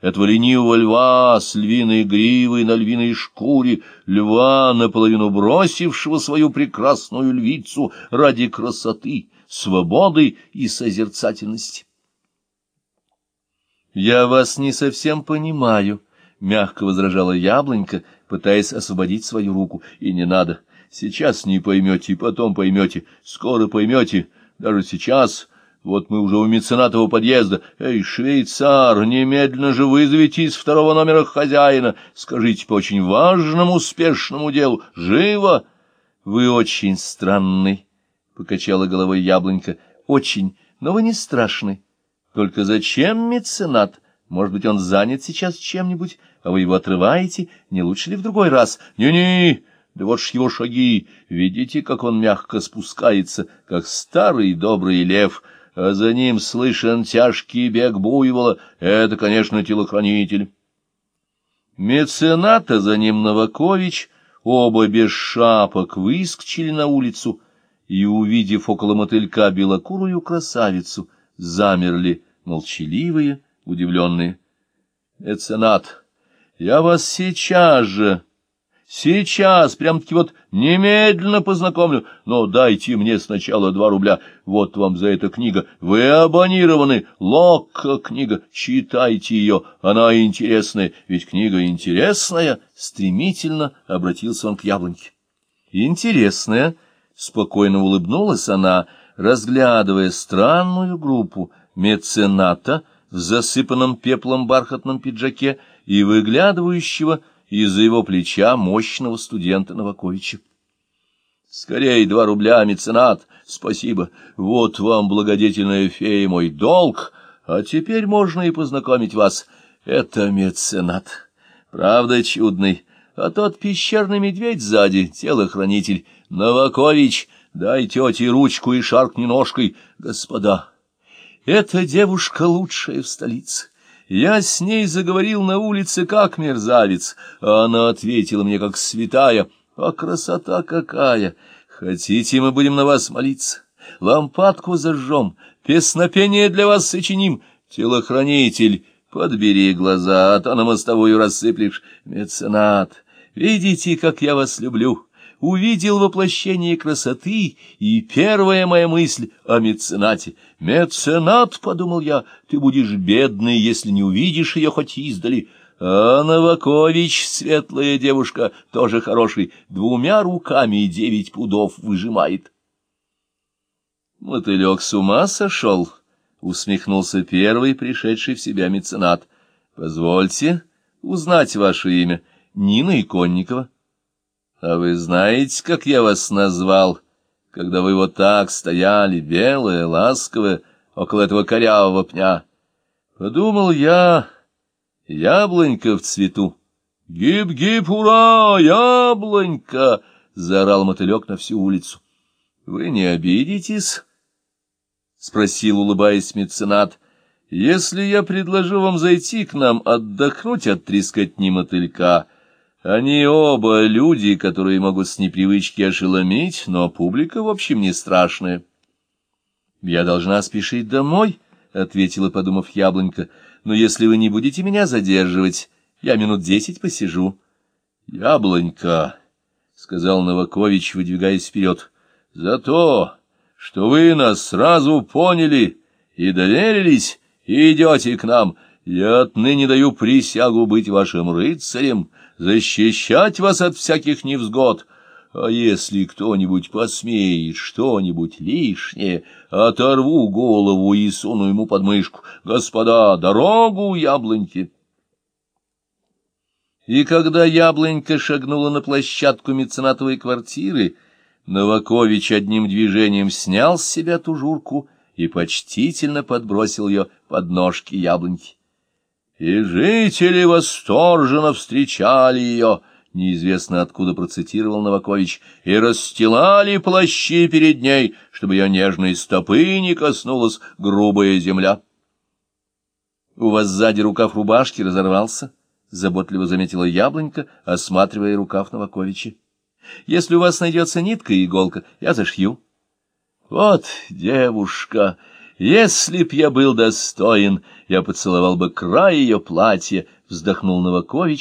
этого ленивого льва с львиной гривой на львиной шкуре, льва, наполовину бросившего свою прекрасную львицу ради красоты, свободы и созерцательности. «Я вас не совсем понимаю», — мягко возражала яблонька, пытаясь освободить свою руку. «И не надо. Сейчас не поймете, потом поймете, скоро поймете, даже сейчас...» Вот мы уже у меценатового подъезда. Эй, швейцар, немедленно же вызовите из второго номера хозяина. Скажите по очень важному, успешному делу. Живо! Вы очень странный, — покачала головой яблонька. Очень, но вы не страшный. Только зачем меценат? Может быть, он занят сейчас чем-нибудь, а вы его отрываете? Не лучше ли в другой раз? Не-не! Да вот ж его шаги! Видите, как он мягко спускается, как старый добрый лев — а за ним слышен тяжкий бег буйвола. Это, конечно, телохранитель. Мецената за ним Новакович, оба без шапок, выскочили на улицу и, увидев около мотылька белокурую красавицу, замерли, молчаливые, удивленные. — Меценат, я вас сейчас же Сейчас, прям-таки вот немедленно познакомлю, но дайте мне сначала два рубля. Вот вам за это книга. Вы абонированы. Локка книга. Читайте ее, она интересная. Ведь книга интересная. Стремительно обратился он к яблоньке. Интересная. Спокойно улыбнулась она, разглядывая странную группу мецената в засыпанном пеплом бархатном пиджаке и выглядывающего из-за его плеча мощного студента Новаковича. «Скорей два рубля, меценат! Спасибо! Вот вам, благодетельная фея, мой долг! А теперь можно и познакомить вас. Это меценат. Правда чудный. А тот пещерный медведь сзади, телохранитель. Новакович, дай тете ручку и шаркни ножкой. Господа, эта девушка лучшая в столице. Я с ней заговорил на улице как мерзавец, а она ответила мне как святая. А красота какая! Хотите, мы будем на вас молиться? Лампадку зажжем, песнопение для вас сочиним. Телохранитель, подбери глаза, а то на мостовую рассыплешь. Меценат, видите, как я вас люблю увидел воплощение красоты, и первая моя мысль о меценате. «Меценат», — подумал я, — «ты будешь бедный, если не увидишь ее хоть издали». А Новакович, светлая девушка, тоже хороший, двумя руками девять пудов выжимает. Мотылек с ума сошел, — усмехнулся первый пришедший в себя меценат. — Позвольте узнать ваше имя. Нина Иконникова. А вы знаете, как я вас назвал, когда вы вот так стояли, белая, ласковая, около этого корявого пня? Подумал я, яблонька в цвету. «Гиб-гиб, ура, яблонька!» — заорал мотылек на всю улицу. «Вы не обидитесь?» — спросил, улыбаясь меценат. «Если я предложу вам зайти к нам отдохнуть от трескотни мотылька...» Они оба люди, которые могут с непривычки ошеломить, но публика, в общем, не страшная. — Я должна спешить домой, — ответила, подумав яблонька, — но если вы не будете меня задерживать, я минут десять посижу. — Яблонька, — сказал Новакович, выдвигаясь вперед, — за то, что вы нас сразу поняли и доверились, и идете к нам, я отныне даю присягу быть вашим рыцарем, — защищать вас от всяких невзгод. А если кто-нибудь посмеет что-нибудь лишнее, оторву голову и суну ему под мышку. Господа, дорогу яблоньки! И когда яблонька шагнула на площадку меценатовой квартиры, Новакович одним движением снял с себя тужурку и почтительно подбросил ее под ножки яблоньки. И жители восторженно встречали ее, неизвестно откуда процитировал Новакович, и расстилали плащи перед ней, чтобы ее нежной стопы не коснулась грубая земля. — У вас сзади рукав рубашки разорвался, — заботливо заметила яблонька, осматривая рукав Новаковича. — Если у вас найдется нитка и иголка, я зашью. — Вот девушка! Если б я был достоин, я поцеловал бы край ее платья, — вздохнул Новакович